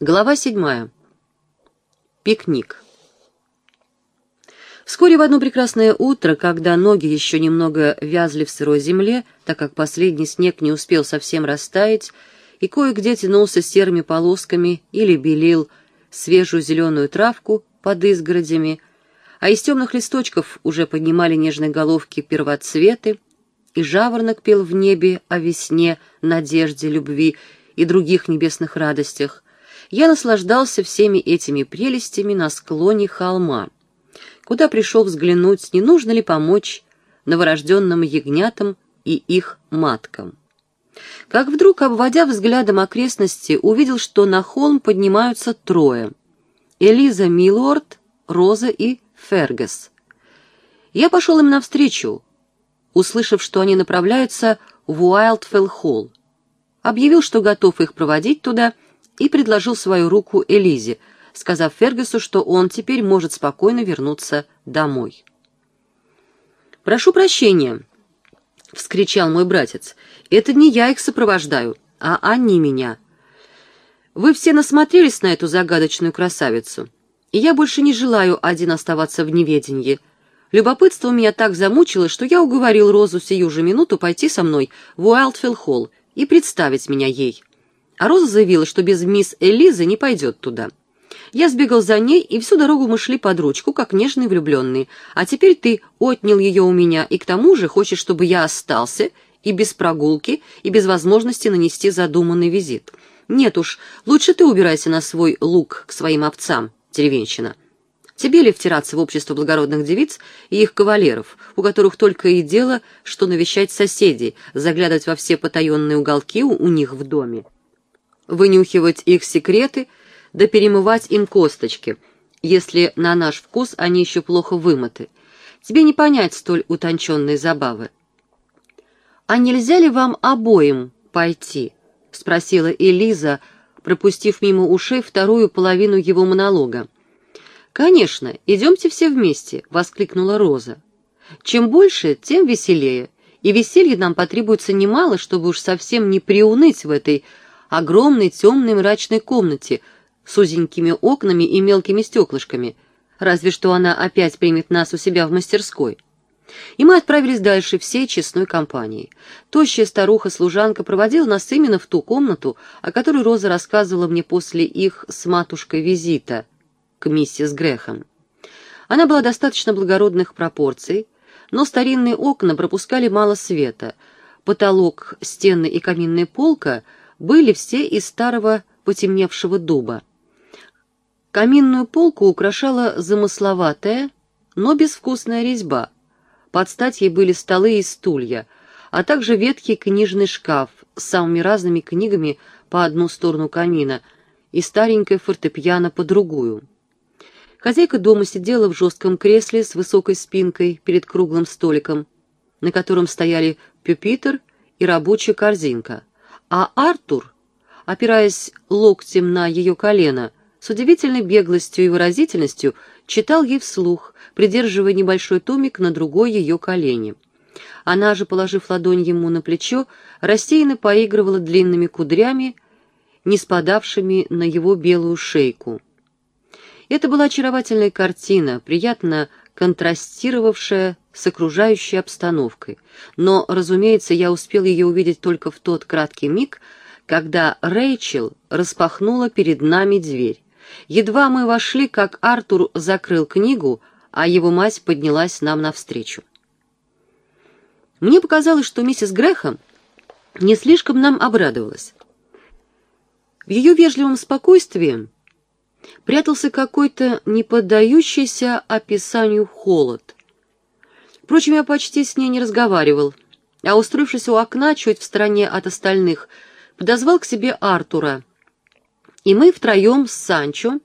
Глава седьмая. Пикник. Вскоре в одно прекрасное утро, когда ноги еще немного вязли в сырой земле, так как последний снег не успел совсем растаять, и кое-где тянулся серыми полосками или белил свежую зеленую травку под изгородями, а из темных листочков уже поднимали нежные головки первоцветы, и жаворонок пел в небе о весне, надежде, любви и других небесных радостях, я наслаждался всеми этими прелестями на склоне холма, куда пришел взглянуть, не нужно ли помочь новорожденным ягнятам и их маткам. Как вдруг, обводя взглядом окрестности, увидел, что на холм поднимаются трое — Элиза Милуорд, Роза и Фергас. Я пошел им навстречу, услышав, что они направляются в Уайлдфелл-холл. Объявил, что готов их проводить туда — и предложил свою руку Элизе, сказав Фергюсу, что он теперь может спокойно вернуться домой. «Прошу прощения», — вскричал мой братец, — «это не я их сопровождаю, а они меня. Вы все насмотрелись на эту загадочную красавицу, и я больше не желаю один оставаться в неведении. Любопытство меня так замучило, что я уговорил Розу сию же минуту пойти со мной в Уайлдфилл-холл и представить меня ей». А Роза заявила, что без мисс Элизы не пойдет туда. Я сбегал за ней, и всю дорогу мы шли под ручку, как нежные влюбленные. А теперь ты отнял ее у меня, и к тому же хочешь, чтобы я остался, и без прогулки, и без возможности нанести задуманный визит. Нет уж, лучше ты убирайся на свой луг к своим овцам, деревенщина. Тебе ли втираться в общество благородных девиц и их кавалеров, у которых только и дело, что навещать соседей, заглядывать во все потаенные уголки у них в доме? Вынюхивать их секреты, да перемывать им косточки, если на наш вкус они еще плохо вымыты. Тебе не понять столь утонченной забавы. «А нельзя ли вам обоим пойти?» — спросила Элиза, пропустив мимо ушей вторую половину его монолога. «Конечно, идемте все вместе», — воскликнула Роза. «Чем больше, тем веселее, и веселья нам потребуется немало, чтобы уж совсем не приуныть в этой огромной темной мрачной комнате с узенькими окнами и мелкими стеклышками, разве что она опять примет нас у себя в мастерской. И мы отправились дальше всей честной компанией. Тощая старуха-служанка проводила нас именно в ту комнату, о которой Роза рассказывала мне после их с матушкой визита к миссис Грехам. Она была достаточно благородных пропорций, но старинные окна пропускали мало света, потолок, стены и каминная полка — были все из старого потемневшего дуба. Каминную полку украшала замысловатая, но безвкусная резьба. Под стать ей были столы и стулья, а также ветхий книжный шкаф с самыми разными книгами по одну сторону камина и старенькая фортепиано по другую. Хозяйка дома сидела в жестком кресле с высокой спинкой перед круглым столиком, на котором стояли пюпитер и рабочая корзинка — а Артур, опираясь локтем на ее колено, с удивительной беглостью и выразительностью читал ей вслух, придерживая небольшой томик на другой ее колене. Она же, положив ладонь ему на плечо, рассеянно поигрывала длинными кудрями, не спадавшими на его белую шейку. Это была очаровательная картина, приятно контрастировавшая с окружающей обстановкой. Но, разумеется, я успел ее увидеть только в тот краткий миг, когда Рэйчел распахнула перед нами дверь. Едва мы вошли, как Артур закрыл книгу, а его мать поднялась нам навстречу. Мне показалось, что миссис Грэхэм не слишком нам обрадовалась. В ее вежливом спокойствии прятался какой-то неподдающийся описанию холод. Впрочем, я почти с ней не разговаривал, а, устроившись у окна, чуть в стороне от остальных, подозвал к себе Артура. И мы втроем с Санчо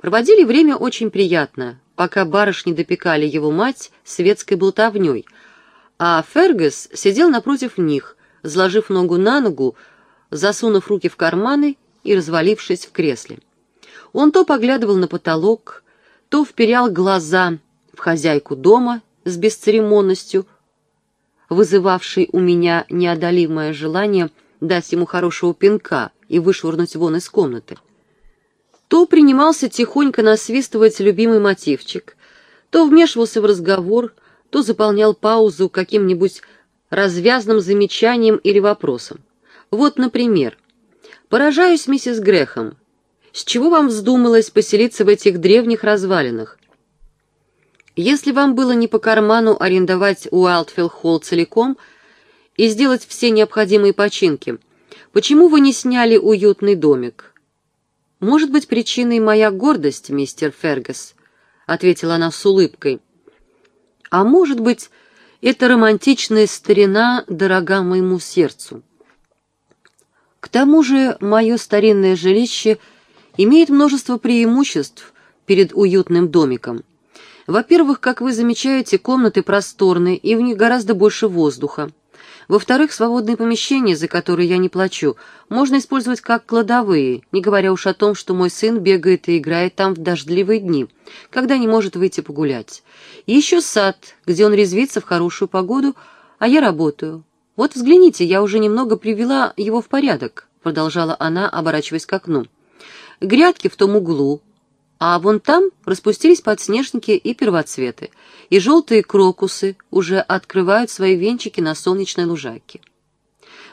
проводили время очень приятно, пока барышни допекали его мать светской болтовней, а Фергас сидел напротив них, сложив ногу на ногу, засунув руки в карманы и развалившись в кресле. Он то поглядывал на потолок, то вперял глаза в хозяйку дома с бесцеремонностью, вызывавшей у меня неодолимое желание дать ему хорошего пинка и вышвырнуть вон из комнаты. то принимался тихонько насвистывать любимый мотивчик, то вмешивался в разговор, то заполнял паузу каким-нибудь развязным замечанием или вопросом. Вот, например, «Поражаюсь, миссис Грехом, с чего вам вздумалось поселиться в этих древних развалинах? Если вам было не по карману арендовать Уайлдфилл-холл целиком и сделать все необходимые починки, почему вы не сняли уютный домик?» «Может быть, причиной моя гордость, мистер Фергас», — ответила она с улыбкой. «А может быть, это романтичная старина дорога моему сердцу. К тому же мое старинное жилище имеет множество преимуществ перед уютным домиком. Во-первых, как вы замечаете, комнаты просторны, и в них гораздо больше воздуха. Во-вторых, свободные помещения, за которые я не плачу, можно использовать как кладовые, не говоря уж о том, что мой сын бегает и играет там в дождливые дни, когда не может выйти погулять. И еще сад, где он резвится в хорошую погоду, а я работаю. Вот взгляните, я уже немного привела его в порядок, продолжала она, оборачиваясь к окну. Грядки в том углу, а вон там распустились подснежники и первоцветы, и желтые крокусы уже открывают свои венчики на солнечной лужайке.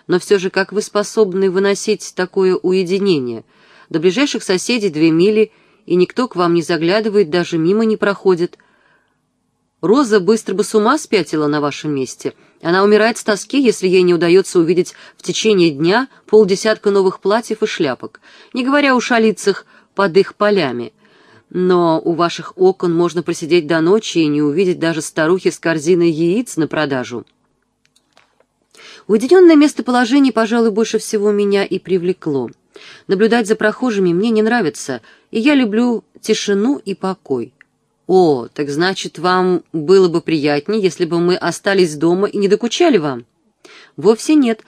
Но все же, как вы способны выносить такое уединение? До ближайших соседей две мили, и никто к вам не заглядывает, даже мимо не проходит. Роза быстро бы с ума спятила на вашем месте. Она умирает с тоски, если ей не удается увидеть в течение дня полдесятка новых платьев и шляпок, не говоря уж о лицах под их полями — но у ваших окон можно просидеть до ночи и не увидеть даже старухи с корзиной яиц на продажу. Уединенное местоположение, пожалуй, больше всего меня и привлекло. Наблюдать за прохожими мне не нравится, и я люблю тишину и покой. О, так значит, вам было бы приятнее, если бы мы остались дома и не докучали вам? Вовсе нет.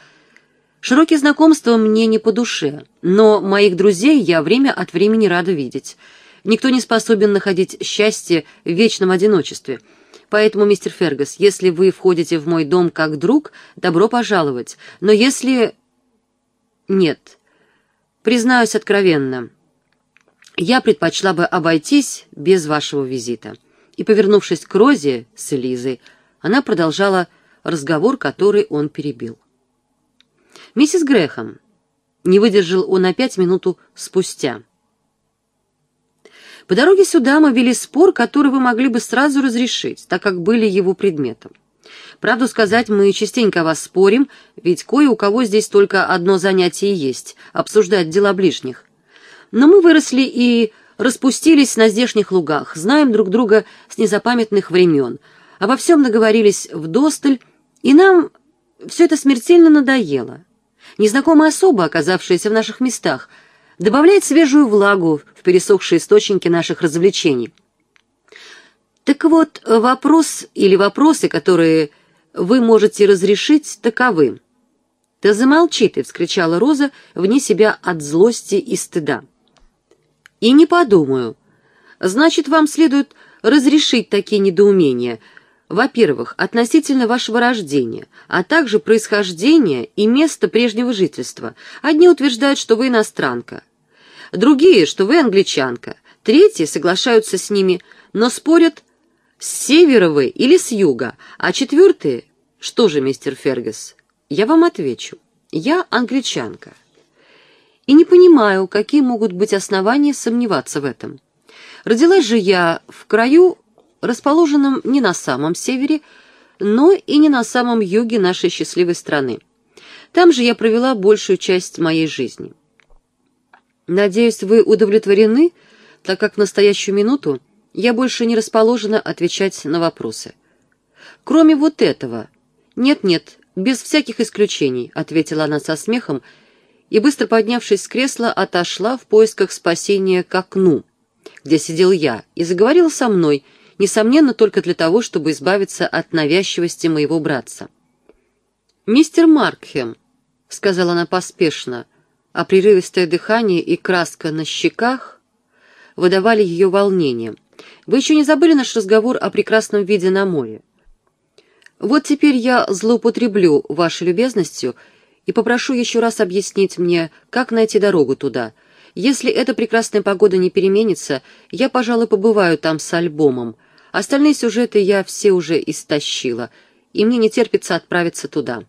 Широкие знакомства мне не по душе, но моих друзей я время от времени рада видеть. Никто не способен находить счастье в вечном одиночестве. Поэтому, мистер Фергас, если вы входите в мой дом как друг, добро пожаловать. Но если... Нет. Признаюсь откровенно. Я предпочла бы обойтись без вашего визита. И, повернувшись к Розе с Элизой, она продолжала разговор, который он перебил. «Миссис Грэхэм», — не выдержал он опять минуту спустя, — по дороге сюда мы вели спор, который вы могли бы сразу разрешить, так как были его предметом. Правду сказать, мы частенько вас спорим, ведь кое у кого здесь только одно занятие есть — обсуждать дела ближних. Но мы выросли и распустились на здешних лугах, знаем друг друга с незапамятных времен, обо всем наговорились вдосталь, и нам все это смертельно надоело. Незнакомая особа, оказавшаяся в наших местах — добавляет свежую влагу в пересохшие источники наших развлечений. Так вот, вопрос или вопросы, которые вы можете разрешить, таковы. «Да замолчи ты!» — вскричала Роза вне себя от злости и стыда. «И не подумаю. Значит, вам следует разрешить такие недоумения. Во-первых, относительно вашего рождения, а также происхождения и места прежнего жительства. Одни утверждают, что вы иностранка, другие, что вы англичанка, третьи соглашаются с ними, но спорят, с севера вы или с юга, а четвертые, что же, мистер Фергас, я вам отвечу, я англичанка. И не понимаю, какие могут быть основания сомневаться в этом. Родилась же я в краю, расположенном не на самом севере, но и не на самом юге нашей счастливой страны. Там же я провела большую часть моей жизни. Надеюсь, вы удовлетворены, так как в настоящую минуту я больше не расположена отвечать на вопросы. Кроме вот этого. Нет-нет, без всяких исключений, ответила она со смехом и, быстро поднявшись с кресла, отошла в поисках спасения к окну, где сидел я, и заговорила со мной, несомненно, только для того, чтобы избавиться от навязчивости моего братца. «Мистер Маркхем», — сказала она поспешно, — а прерывистое дыхание и краска на щеках выдавали ее волнение. «Вы еще не забыли наш разговор о прекрасном виде на море? Вот теперь я злоупотреблю вашей любезностью и попрошу еще раз объяснить мне, как найти дорогу туда. Если эта прекрасная погода не переменится, я, пожалуй, побываю там с альбомом. Остальные сюжеты я все уже истощила, и мне не терпится отправиться туда».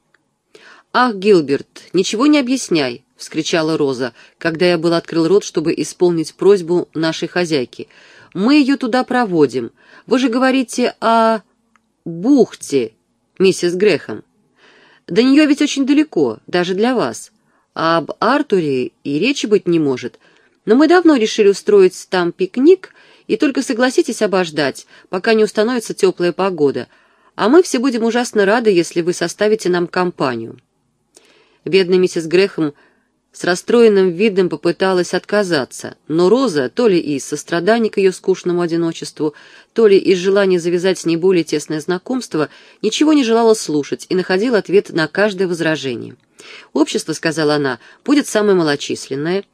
«Ах, Гилберт, ничего не объясняй!» — вскричала Роза, когда я был открыл рот, чтобы исполнить просьбу нашей хозяйки. «Мы ее туда проводим. Вы же говорите о... бухте, миссис Грехом. До нее ведь очень далеко, даже для вас. А об Артуре и речи быть не может. Но мы давно решили устроить там пикник, и только согласитесь обождать, пока не установится теплая погода. А мы все будем ужасно рады, если вы составите нам компанию». Бедная миссис Грехом с расстроенным видом попыталась отказаться, но Роза, то ли из сострадания к ее скучному одиночеству, то ли из желания завязать с ней более тесное знакомство, ничего не желала слушать и находила ответ на каждое возражение. «Общество, — сказала она, — будет самое малочисленное,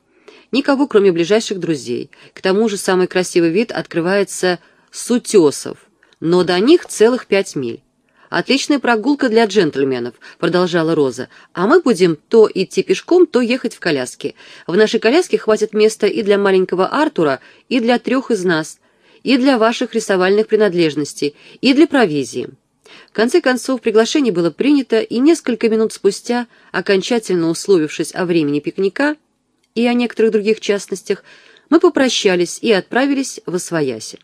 никого, кроме ближайших друзей. К тому же самый красивый вид открывается с утесов, но до них целых пять миль. «Отличная прогулка для джентльменов», — продолжала Роза. «А мы будем то идти пешком, то ехать в коляске. В нашей коляске хватит места и для маленького Артура, и для трех из нас, и для ваших рисовальных принадлежностей, и для провизии». В конце концов, приглашение было принято, и несколько минут спустя, окончательно условившись о времени пикника и о некоторых других частностях, мы попрощались и отправились в Освояси.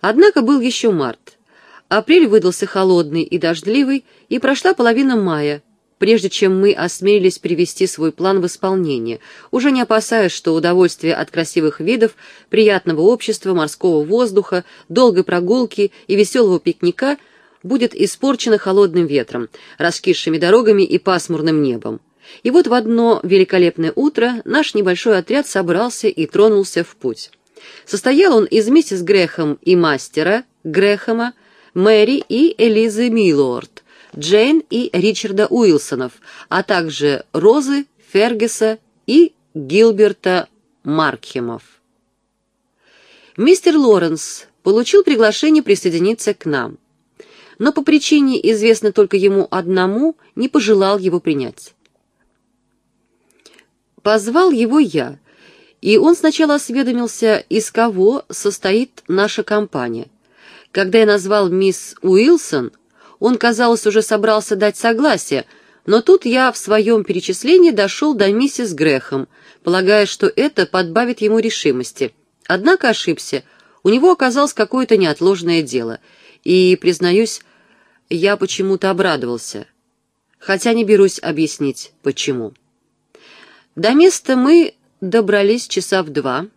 Однако был еще март. Апрель выдался холодный и дождливый, и прошла половина мая, прежде чем мы осмелились привести свой план в исполнение, уже не опасаясь, что удовольствие от красивых видов, приятного общества, морского воздуха, долгой прогулки и веселого пикника будет испорчено холодным ветром, раскисшими дорогами и пасмурным небом. И вот в одно великолепное утро наш небольшой отряд собрался и тронулся в путь. Состоял он из миссис Грехом и мастера Грехома, Мэри и Элизы Миллорд, Джейн и Ричарда Уилсонов, а также Розы, Фергюса и Гилберта Маркхемов. Мистер Лоренс получил приглашение присоединиться к нам, но по причине, известной только ему одному, не пожелал его принять. Позвал его я, и он сначала осведомился, из кого состоит наша компания – когда я назвал мисс Уилсон, он, казалось, уже собрался дать согласие, но тут я в своем перечислении дошел до миссис Грехом, полагая, что это подбавит ему решимости. Однако ошибся. У него оказалось какое-то неотложное дело. И, признаюсь, я почему-то обрадовался. Хотя не берусь объяснить, почему. До места мы добрались часа в два.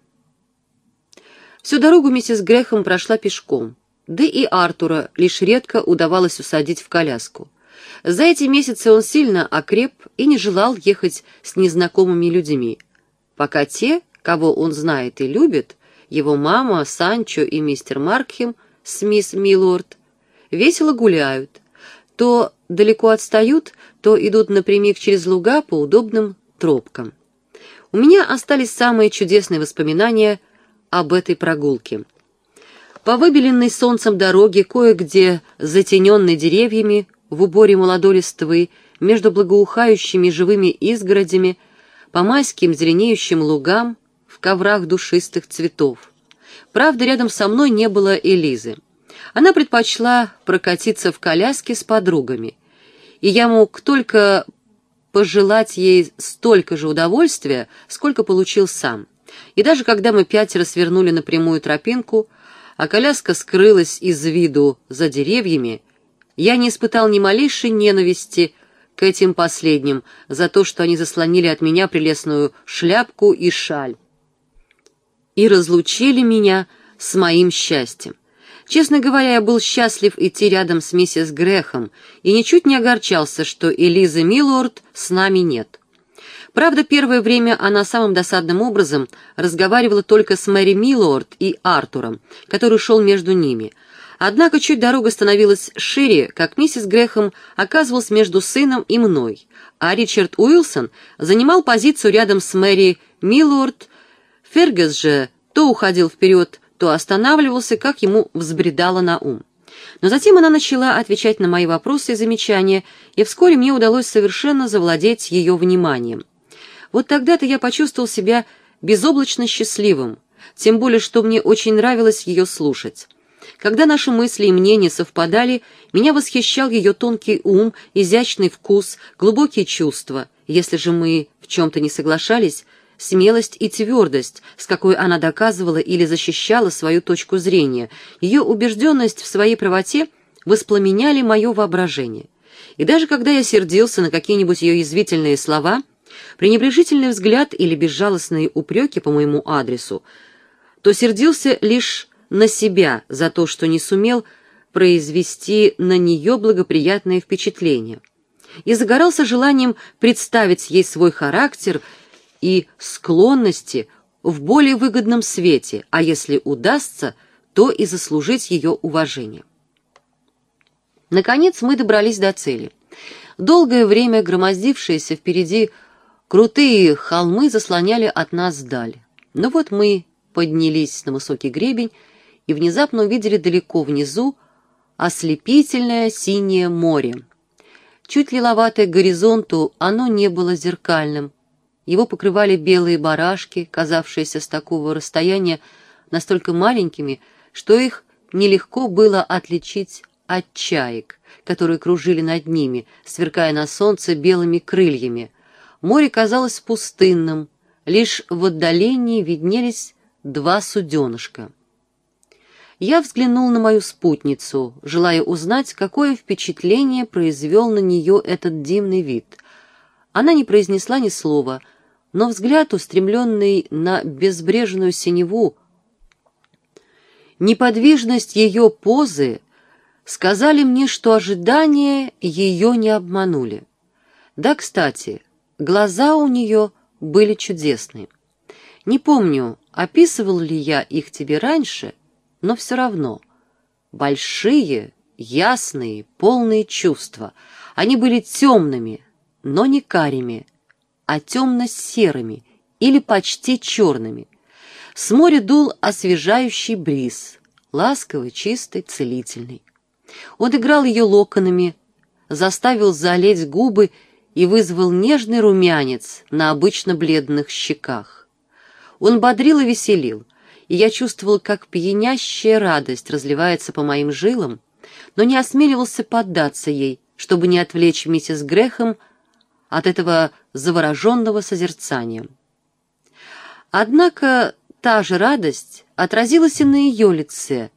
Всю дорогу миссис Грехом прошла пешком да и Артура лишь редко удавалось усадить в коляску. За эти месяцы он сильно окреп и не желал ехать с незнакомыми людьми, пока те, кого он знает и любит, его мама, Санчо и мистер Маркхем с мисс Милорд, весело гуляют, то далеко отстают, то идут напрямик через луга по удобным тропкам. У меня остались самые чудесные воспоминания об этой прогулке — по выбеленной солнцем дороге, кое-где затененной деревьями, в уборе молодой листвы, между благоухающими живыми изгородями, по майским зеленеющим лугам, в коврах душистых цветов. Правда, рядом со мной не было Элизы. Она предпочла прокатиться в коляске с подругами, и я мог только пожелать ей столько же удовольствия, сколько получил сам. И даже когда мы пятеро свернули на прямую тропинку, а коляска скрылась из виду за деревьями, я не испытал ни малейшей ненависти к этим последним за то, что они заслонили от меня прелестную шляпку и шаль и разлучили меня с моим счастьем. Честно говоря, я был счастлив идти рядом с миссис Грехом и ничуть не огорчался, что Элизы Миллорд с нами нет. Правда, первое время она самым досадным образом разговаривала только с Мэри Миллорд и Артуром, который шел между ними. Однако чуть дорога становилась шире, как миссис Грехом оказывалась между сыном и мной, а Ричард Уилсон занимал позицию рядом с Мэри Миллорд. Фергас же то уходил вперед, то останавливался, как ему взбредало на ум. Но затем она начала отвечать на мои вопросы и замечания, и вскоре мне удалось совершенно завладеть ее вниманием. Вот тогда-то я почувствовал себя безоблачно счастливым, тем более, что мне очень нравилось ее слушать. Когда наши мысли и мнения совпадали, меня восхищал ее тонкий ум, изящный вкус, глубокие чувства. Если же мы в чем-то не соглашались, смелость и твердость, с какой она доказывала или защищала свою точку зрения, ее убежденность в своей правоте воспламеняли мое воображение. И даже когда я сердился на какие-нибудь ее язвительные слова, пренебрежительный взгляд или безжалостные упреки по моему адресу, то сердился лишь на себя за то, что не сумел произвести на нее благоприятное впечатление, и загорался желанием представить ей свой характер и склонности в более выгодном свете, а если удастся, то и заслужить ее уважение. Наконец мы добрались до цели. Долгое время громоздившиеся впереди крутые холмы заслоняли от нас даль. Но вот мы поднялись на высокий гребень и внезапно увидели далеко внизу ослепительное синее море. Чуть лиловатое к горизонту, оно не было зеркальным. Его покрывали белые барашки, казавшиеся с такого расстояния настолько маленькими, что их нелегко было отличить от чаек, которые кружили над ними, сверкая на солнце белыми крыльями. Море казалось пустынным, лишь в отдалении виднелись два суденышка. Я взглянул на мою спутницу, желая узнать, какое впечатление произвел на нее этот дивный вид. Она не произнесла ни слова, но взгляд, устремленный на безбрежную синеву, неподвижность ее позы сказали мне, что ожидания ее не обманули. Да, кстати, глаза у нее были чудесные. Не помню, описывал ли я их тебе раньше, но все равно. Большие, ясные, полные чувства. Они были темными, но не карими, а темно-серыми или почти черными. С моря дул освежающий бриз, ласковый, чистый, целительный. Он играл ее локонами, заставил залезть губы и вызвал нежный румянец на обычно бледных щеках. Он бодрил и веселил, и я чувствовал, как пьянящая радость разливается по моим жилам, но не осмеливался поддаться ей, чтобы не отвлечь миссис Грехом от этого завороженного созерцания. Однако та же радость отразилась и на ее лице.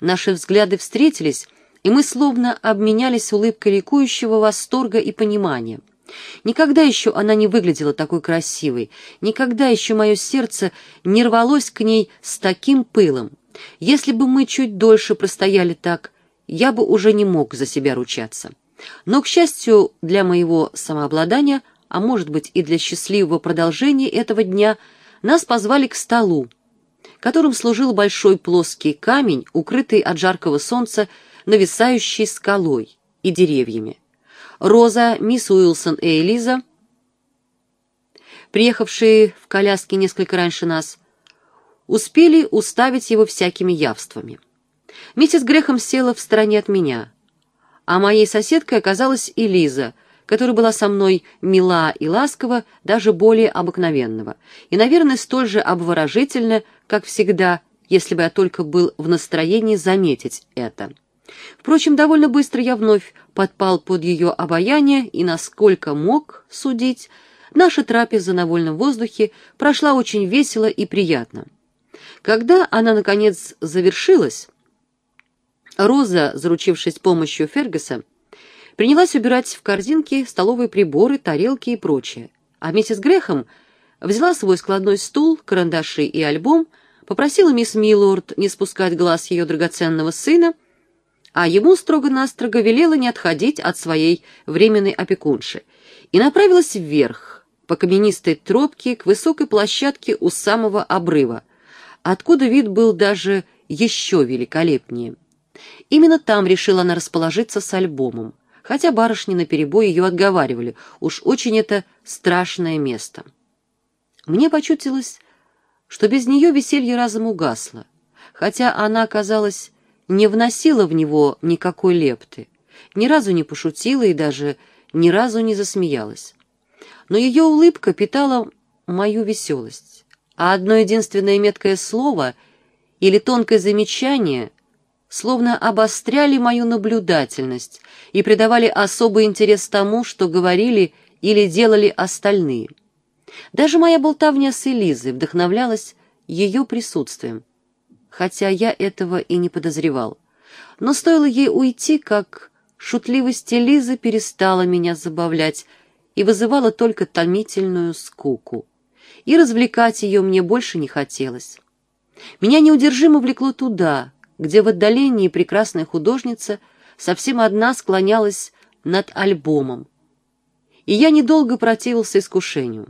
Наши взгляды встретились, и мы словно обменялись улыбкой ликующего восторга и понимания. Никогда еще она не выглядела такой красивой, никогда еще мое сердце не рвалось к ней с таким пылом. Если бы мы чуть дольше простояли так, я бы уже не мог за себя ручаться. Но, к счастью для моего самообладания, а может быть и для счастливого продолжения этого дня, нас позвали к столу, которым служил большой плоский камень, укрытый от жаркого солнца, нависающий скалой и деревьями. Роза, мисс Уилсон и Элиза, приехавшие в коляске несколько раньше нас, успели уставить его всякими явствами. Миссис Грехом села в стороне от меня, а моей соседкой оказалась Элиза, которая была со мной мила и ласкова, даже более обыкновенного, и, наверное, столь же обворожительна, как всегда, если бы я только был в настроении заметить это. Впрочем, довольно быстро я вновь подпал под ее обаяние, и, насколько мог судить, наша трапеза на вольном воздухе прошла очень весело и приятно. Когда она, наконец, завершилась, Роза, заручившись помощью Фергюса, принялась убирать в корзинки столовые приборы, тарелки и прочее, а миссис Грехом взяла свой складной стул, карандаши и альбом, попросила мисс Миллорд не спускать глаз ее драгоценного сына — а ему строго-настрого велела не отходить от своей временной опекунши и направилась вверх, по каменистой тропке к высокой площадке у самого обрыва, откуда вид был даже еще великолепнее. Именно там решила она расположиться с альбомом, хотя барышни наперебой ее отговаривали, уж очень это страшное место. Мне почутилось, что без нее веселье разом угасло, хотя она, казалось, не вносила в него никакой лепты, ни разу не пошутила и даже ни разу не засмеялась. Но ее улыбка питала мою веселость, а одно единственное меткое слово или тонкое замечание словно обостряли мою наблюдательность и придавали особый интерес тому, что говорили или делали остальные. Даже моя болтовня с Элизой вдохновлялась ее присутствием, хотя я этого и не подозревал. Но стоило ей уйти, как шутливость Элизы перестала меня забавлять и вызывала только томительную скуку. И развлекать ее мне больше не хотелось. Меня неудержимо влекло туда, где в отдалении прекрасная художница совсем одна склонялась над альбомом. И я недолго противился искушению.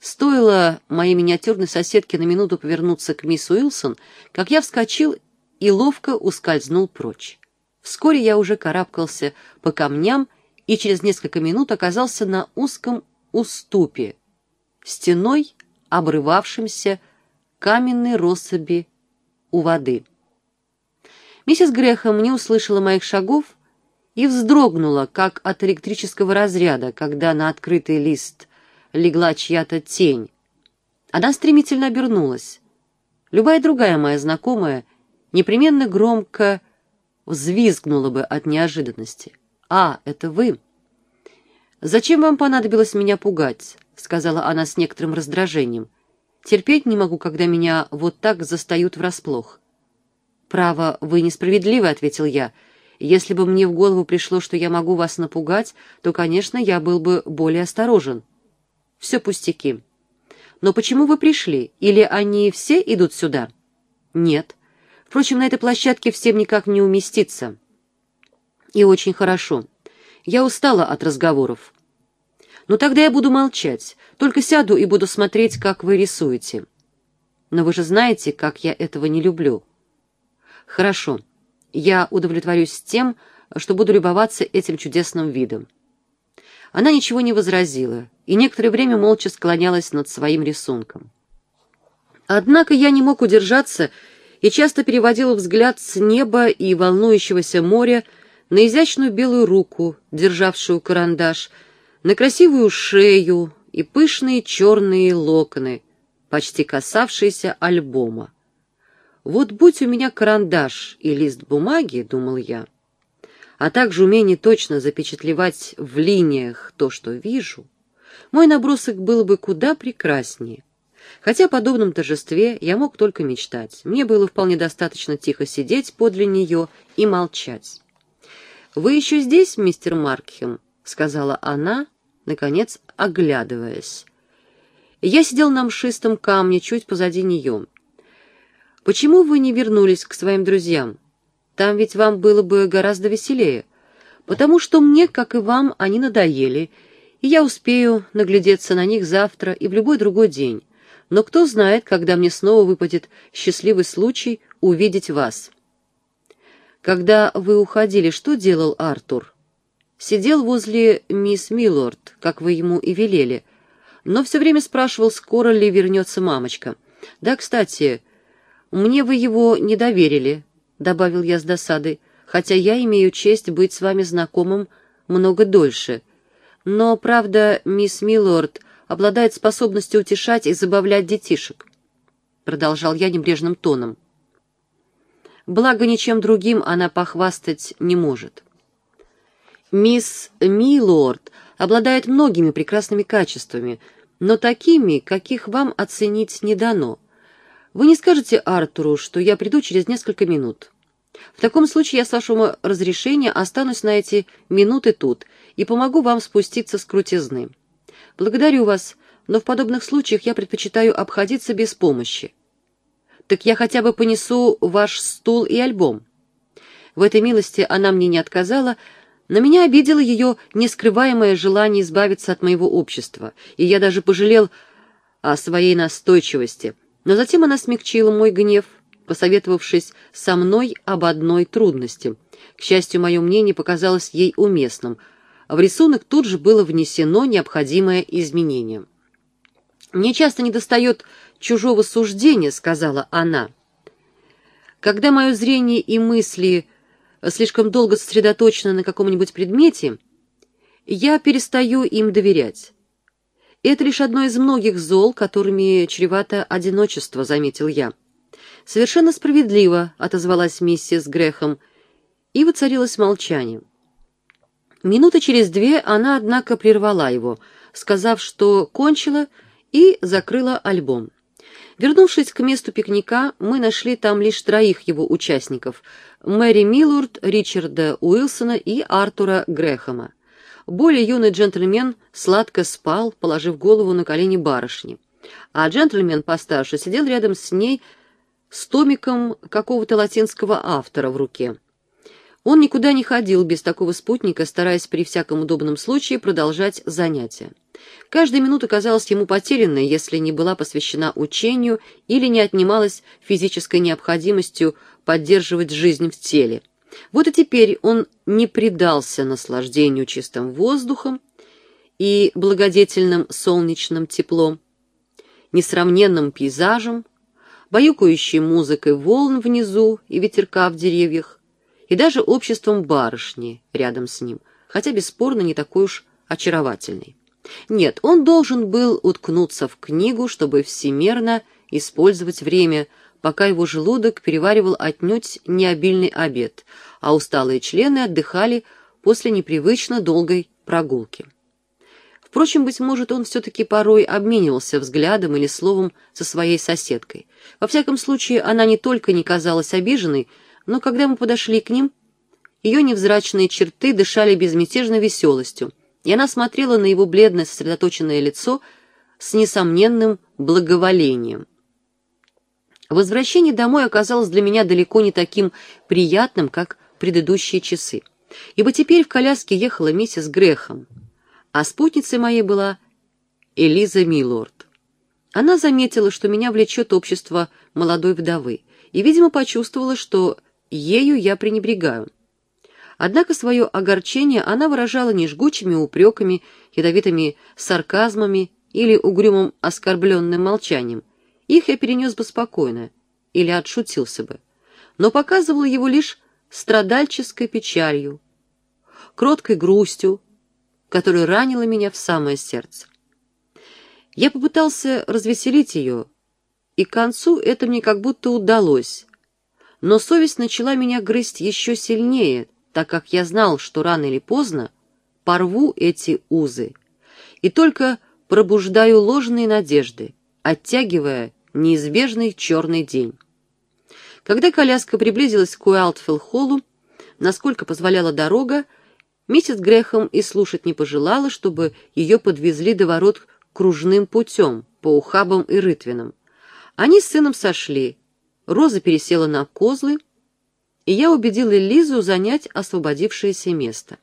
Стоило моей миниатюрной соседке на минуту повернуться к мисс Уилсон, как я вскочил и ловко ускользнул прочь. Вскоре я уже карабкался по камням и через несколько минут оказался на узком уступе, стеной, обрывавшимся каменной россыпи у воды. Миссис Грехом не услышала моих шагов и вздрогнула, как от электрического разряда, когда на открытый лист легла чья-то тень. Она стремительно обернулась. Любая другая моя знакомая непременно громко взвизгнула бы от неожиданности. «А, это вы!» «Зачем вам понадобилось меня пугать?» — сказала она с некоторым раздражением. «Терпеть не могу, когда меня вот так застают врасплох». «Право, вы несправедливы», — ответил я. «Если бы мне в голову пришло, что я могу вас напугать, то, конечно, я был бы более осторожен». «Все пустяки». «Но почему вы пришли? Или они все идут сюда?» «Нет. Впрочем, на этой площадке всем никак не уместиться». «И очень хорошо. Я устала от разговоров». «Ну тогда я буду молчать. Только сяду и буду смотреть, как вы рисуете». «Но вы же знаете, как я этого не люблю». «Хорошо. Я удовлетворюсь тем, что буду любоваться этим чудесным видом». Она ничего не возразила и некоторое время молча склонялась над своим рисунком. Однако я не мог удержаться и часто переводил взгляд с неба и волнующегося моря на изящную белую руку, державшую карандаш, на красивую шею и пышные черные локоны, почти касавшиеся альбома. Вот будь у меня карандаш и лист бумаги, думал я, а также умение точно запечатлевать в линиях то, что вижу, мой набросок был бы куда прекраснее. Хотя о подобном торжестве я мог только мечтать. Мне было вполне достаточно тихо сидеть подле нее и молчать. «Вы еще здесь, мистер Маркхем?» — сказала она, наконец оглядываясь. Я сидел на мшистом камне чуть позади нее. Почему вы не вернулись к своим друзьям? Там ведь вам было бы гораздо веселее. Потому что мне, как и вам, они надоели, и я успею наглядеться на них завтра и в любой другой день. Но кто знает, когда мне снова выпадет счастливый случай увидеть вас. Когда вы уходили, что делал Артур? Сидел возле мисс Миллорд, как вы ему и велели, но все время спрашивал, скоро ли вернется мамочка. Да, кстати, «Мне вы его не доверили», — добавил я с досадой, «хотя я имею честь быть с вами знакомым много дольше. Но, правда, мисс Миллорд обладает способностью утешать и забавлять детишек», — продолжал я небрежным тоном. Благо, ничем другим она похвастать не может. Мисс Миллорд обладает многими прекрасными качествами, но такими, каких вам оценить не дано — вы не скажете Артуру, что я приду через несколько минут. В таком случае я, с вашего разрешения, останусь на эти минуты тут и помогу вам спуститься с крутизны. Благодарю вас, но в подобных случаях я предпочитаю обходиться без помощи. Так я хотя бы понесу ваш стул и альбом. В этой милости она мне не отказала, но меня обидело ее нескрываемое желание избавиться от моего общества, и я даже пожалел о своей настойчивости — но затем она смягчила мой гнев, посоветовавшись со мной об одной трудности. К счастью, мое мнение показалось ей уместным. В рисунок тут же было внесено необходимое изменение. «Мне часто недостает чужого суждения», — сказала она. «Когда мое зрение и мысли слишком долго сосредоточены на каком-нибудь предмете, я перестаю им доверять. Это лишь одно из многих зол, которыми чревато одиночество, заметил я. Совершенно справедливо отозвалась миссис Грехом, и воцарилось молчание. Минуты через две она, однако, прервала его, сказав, что кончила, и закрыла альбом. Вернувшись к месту пикника, мы нашли там лишь троих его участников — Мэри Миллурд, Ричарда Уилсона и Артура Грэхэма. Более юный джентльмен сладко спал, положив голову на колени барышни. А джентльмен постарше сидел рядом с ней с томиком какого-то латинского автора в руке. Он никуда не ходил без такого спутника, стараясь при всяком удобном случае продолжать занятия. Каждая минута казалась ему потерянной, если не была посвящена учению или не отнималась физической необходимостью поддерживать жизнь в теле. Вот и теперь он не предался наслаждению чистым воздухом и благодетельным солнечным теплом, несравненным пейзажем, баюкающей музыкой волн внизу и ветерка в деревьях, и даже обществом барышни рядом с ним, хотя бесспорно не такой уж очаровательный. Нет, он должен был уткнуться в книгу, чтобы всемерно использовать время, пока его желудок переваривал отнюдь необильный обед, а усталые члены отдыхали после непривычно долгой прогулки. Впрочем, быть может, он все-таки порой обменивался взглядом или словом со своей соседкой. Во всяком случае, она не только не казалась обиженной, но когда мы подошли к ним, ее невзрачные черты дышали безмятежной веселостью, и она смотрела на его бледное сосредоточенное лицо с несомненным благоволением. Возвращение домой оказалось для меня далеко не таким приятным, как предыдущие часы, ибо теперь в коляске ехала миссис Грехом, а спутницей моей была Элиза Милорд. Она заметила, что меня влечет общество молодой вдовы, и, видимо, почувствовала, что ею я пренебрегаю. Однако свое огорчение она выражала не жгучими упреками, ядовитыми сарказмами или угрюмым оскорбленным молчанием. Их я перенес бы спокойно или отшутился бы, но показывала его лишь страдальческой печалью, кроткой грустью, которая ранила меня в самое сердце. Я попытался развеселить ее, и к концу это мне как будто удалось, но совесть начала меня грызть еще сильнее — так как я знал, что рано или поздно порву эти узы и только пробуждаю ложные надежды, оттягивая неизбежный черный день. Когда коляска приблизилась к Уайлдфилл-холлу, насколько позволяла дорога, миссис Грехом и слушать не пожелала, чтобы ее подвезли до ворот кружным путем по ухабам и рытвинам. Они с сыном сошли, Роза пересела на козлы, и я убедила Лизу занять освободившееся место.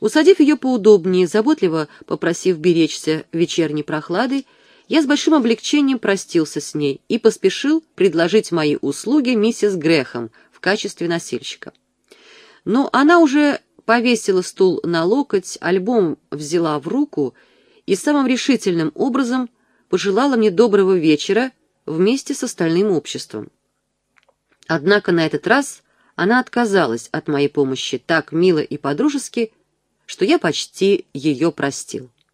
Усадив ее поудобнее, заботливо попросив беречься вечерней прохладой, я с большим облегчением простился с ней и поспешил предложить мои услуги миссис Грехом в качестве носильщика. Но она уже повесила стул на локоть, альбом взяла в руку и самым решительным образом пожелала мне доброго вечера вместе с остальным обществом. Однако на этот раз она отказалась от моей помощи так мило и подружески, что я почти ее простил.